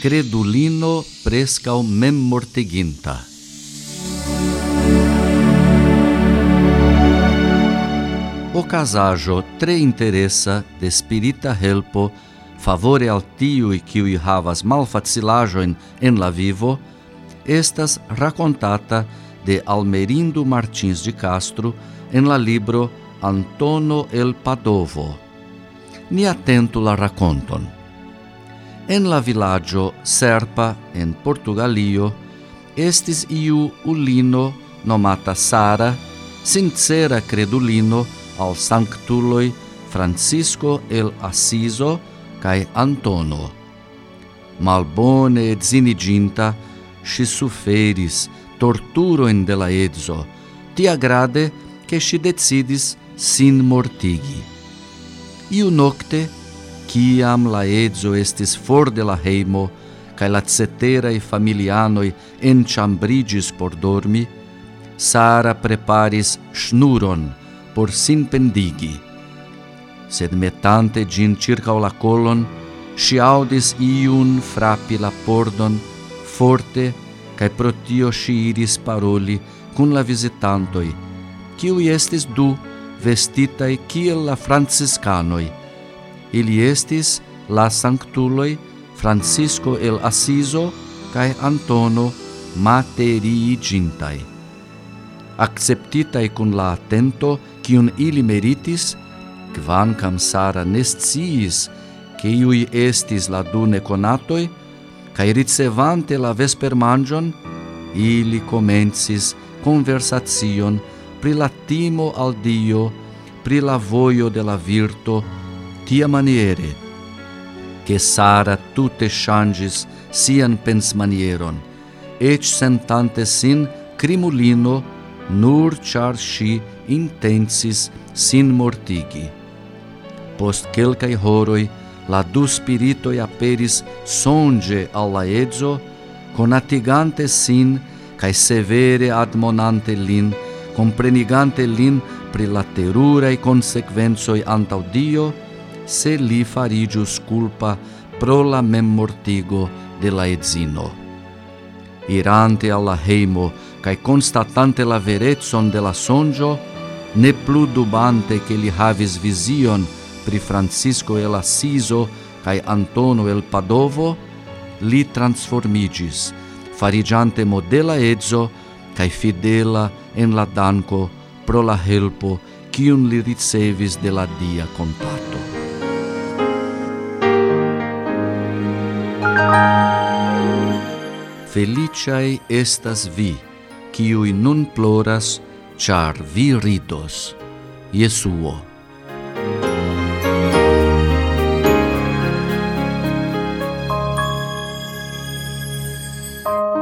credulino prescau mem mortiginta. O casajo tre interessa de spirita helpo favore al tiui quiui havas malfacilajoin en la vivo, estas racontata de Almerindo Martins de Castro en la libro Antono el Padovo. Ni atento la raconton. en la villaggio Serpa en Portugalio estis iu ulino nomata Sara, sincera credulino al sanctuloi Francisco el Assiso cae Antono. Malbone et ziniginta, si suferis torturoin de la edzo, tia grade che si decidis sin mortigi. Iu nocte, ciam la edzo estis for de la heimo, cae la ceterae familianoi enciambrigis por dormi, Sara preparis schnuron por sin pendigi. Sed metante gin circa la colon, si audis iun frapi la pordon forte, cae pro tio si iris paroli cun la visitantoi, ciui estis du vestitae ciel la franciscanoi, Ili estis la sanctuloi Francisco el Assiso cae Antono materiigintai. Acceptitae cun la attento cium ili meritis, quancam Sara nesciis, ciui estis la du neconatoi, cae ricevante la vespermangion, ili comencis conversazion pri la timo al Dio, pri la voio de la virto, tia maniere, che Sara tutte changis sian pens manieron, ec sentante sin crimulino, nur char si intensis sin mortigi. Post quelcae horoi, la du spiritoi aperis songe alla ezzo, conatigante sin, cae severe admonante lin, comprenigante lin pri la terurae consequenzoi antau Dio, se li farigius culpa pro la memmortigo de la edzino. Irante alla heimo, cae constatante la verezzon de la sonjo, ne plu dubante che li havis vision pri Francisco el Assiso cae Antono el Padovo, li transformigis, farigiante modela ezzo cae fidela en la danco pro la helpo cium li ricevis de la dia contato. Feliciae estas vi, ciui nun ploras, char vi ridos. Jesuo. Thank